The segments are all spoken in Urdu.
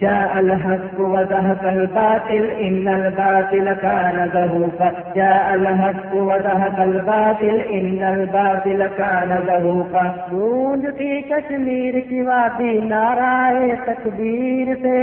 جاء الحق وزهق الباطل إن الباطل كان زهوقا جاء الحق وزهق الباطل إن الباطل كان زهوقا گونج تھی کشمیر کی وادی نارائے تکبیر سے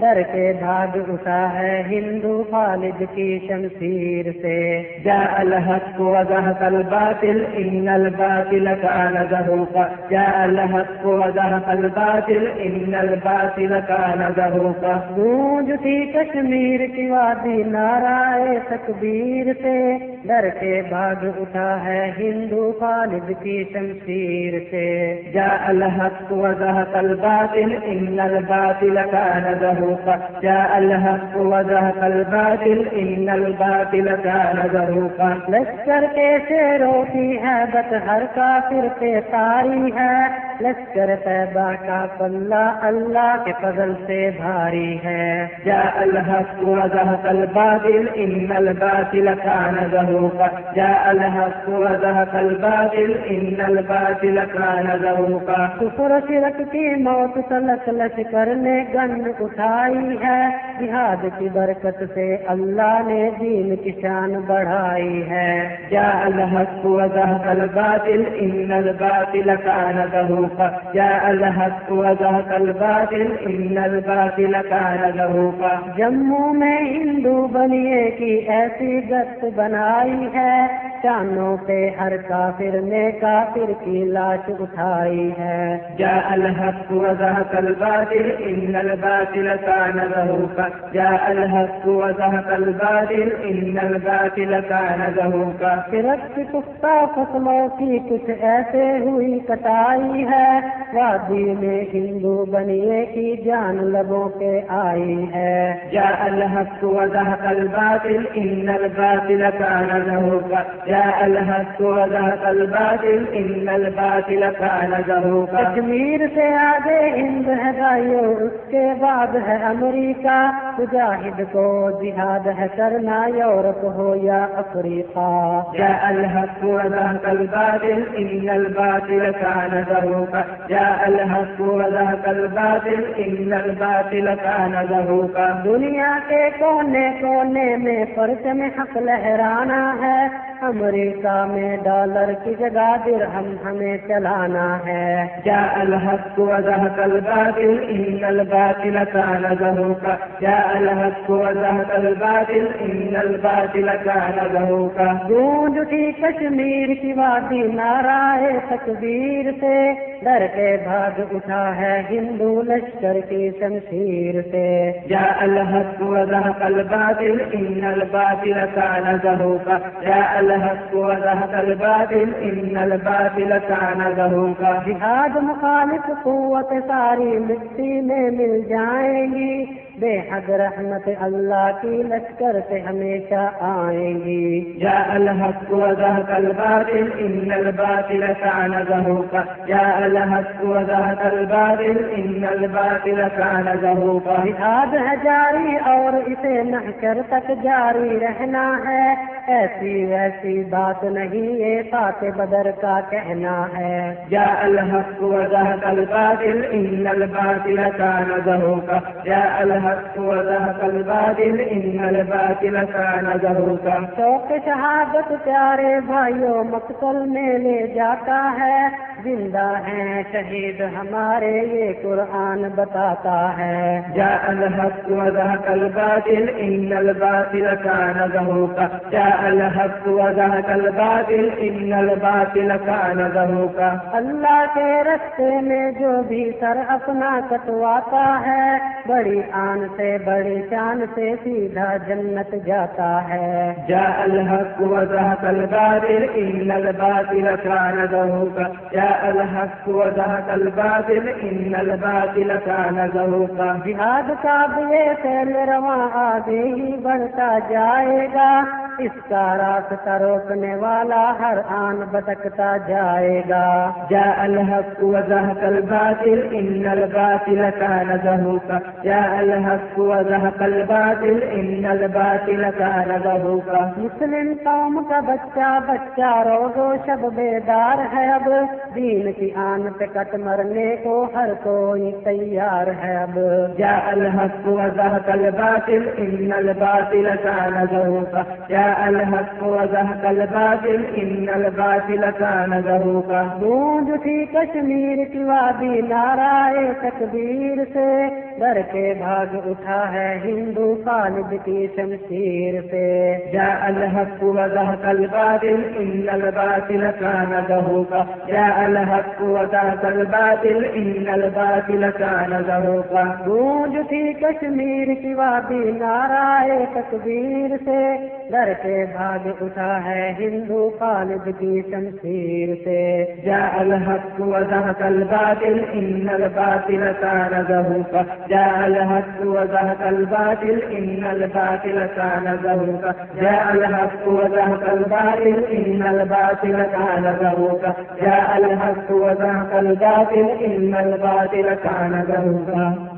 ڈر کے بھاگ اٹھا ہے ہندو خالد کی شمشیر سے۔ جاء الحق وزهق الباطل إن الباطل كان زهوقا جاء الحق وزهق الباطل إن الباطل كان زهوقا گونج تھی کشمیر کی وادی نارائے تکبیر سے۔ ڈر کے بھاگ اٹھا ہے ہندو خالد کی شمشیر سے۔ جاء الحق وزهق الباطل إن الباطل كان زهوقا جاء الحق وزهق الباطل إن الباطل كان زهوقا لشکر کے شیروں کی ہے بت ہر کافر پہ تاری ہے۔ لشکر طیبہ کا پلہ اللہ کے فضل سے بھاری ہے جاء الحق وزهق الباطل إن الباطل كان زهوقا جاء الحق وزهق الباطل إن الباطل كان زهوقا کفر شرک کی موت تلک لشکر نے گن اٹھائی ہے جہاد کی برکت سے اللہ نے دین کی شان بڑھائی ہے جاء الحق وزهق الباطل إن الباطل كان زهوقا جاء الحق وزهق الباطل، إن الباطل كان زهوقا جموں میں ہندو بنیے کی ایسی گت بنائی ہے۔ چانوں پہ ہر کافر نے کافر کی لاش اٹھائی ہے۔ جاء الحق وزهق الباطل إن الباطل كان زهوقا جاء الحق وزهق الباطل إن الباطل كان زهوقا فرق کی پختہ فصلوں کی کچھ ایسے ہوئی کٹائی ہے۔ وادی میں ہندو بنیے کی جان لبوں کے آئی ہے۔ جاء الحق وزهق الباطل إن الباطل كان زهوقا جاء الحق وزهق الباطل إن الباطل كان زهوقا کشمیر سے آگے ہند ہے بھائیو اس کے بعد ہے امریکہ۔ مجاہد کو جہاد ہے کرنا یورپ ہو یا افریقہ۔ جاء الحق وزهق الباطل إن الباطل كان زهوقا جاء الحق وزهق الباطل إن الباطل كان زهوقا دنیا کے کونے کونے میں پرچم حق لہرانا ہے۔ امریکہ میں ڈالر کی جگہ درہم ہمیں چلانا ہے۔ جاء الحق وزهق الباطل إن الباطل كان زهوقا. جاء الحق وزهق الباطل إن الباطل كان زهوقا. گونج تھی کشمیر کی وادی نارائے تکبیر سے۔ ڈر کے بھاگ اٹھا ہے ہندو لشکر کی شمشیر سے۔ جاء الحق وزهق الباطل إن الباطل كان زهوقا جاء الحق وزهق الباطل إن الباطل كان زهوقا جہاد مخالف قوت ساری مٹی میں مل جائیں گی۔ بے حد رحمت اللہ کی لشکر سے ہمیشہ آئیں گی۔ جاء الحق وزهق الباطل إن الباطل كان زهوقا جاء الحق وزهق الباطل إن الباطل كان زهوقا. جہاد ہے جاری اور اسے نحشر تک جاری رہنا ہے۔ ایسی ویسی بات نہیں یہ بات بدر کا کہنا ہے۔ جاء الحق وزهق الباطل إن الباطل كان زهوقا. جاء الحق وزهق الباطل إن الباطل كان زهوقا. شوق شہادت پیارے بھائیوں مقتل میں لے جاتا ہے۔ زندہ ہیں شہید ہمارے یہ قرآن بتاتا ہے۔ جاء الحق وزهق الباطل إن الباطل كان زهوقا جاء الحق وزهق الباطل إن الباطل كان زهوقا اللہ کے رستے میں جو بھی سر اپنا کٹواتا ہے بڑی آن سے بڑی شان سے سیدھا جنت جاتا ہے۔ جاء الحق وزهق الباطل إن الباطل كان زهوقا جاء الحق وزهق الباطل إن الباطل كان زهوقا جہاد کا یہ سیل رواں آگے ہی بڑھتا جائے گا۔ اس کا راستہ روکنے والا ہر آن بتکتا جائے گا۔ جاء الحق وزهق الباطل إن الباطل كان زهوقا جاء الحق وزهق الباطل إن الباطل كان زهوقا مسلم قوم کا بچہ بچہ روز و شب بیدار ہے اب۔ دین کی آن پہ کٹ مرنے کو ہر کوئی تیار ہے اب۔ جاء الحق وزهق الباطل إن الباطل كان زهوقا جاء الحق وزهق الباطل إن الباطل كان زهوقا. گونج تھی کشمیر کی وادی نارائے تکبیر سے ڈر کے بھاگ اٹھا ہے ہندو خالد کی شمشیر سے۔ جاء الحق وزهق الباطل إن الباطل كان زهوقا. جاء الحق وزهق الباطل إن الباطل كان زهوقا. گونج تھی کشمیر کی وادی نارائے تکبیر سے ڈر کے بھاگ اٹھا ہے ہندو خالد کی شمشیر سے۔ جاء الحق وزهق الباطل إن الباطل كان زهوقا جاء الحق وزهق الباطل إن الباطل كان زهوقا جاء الحق وزهق الباطل إن الباطل كان زهوقا جاء الحق وزهق الباطل إن الباطل كان زهوقا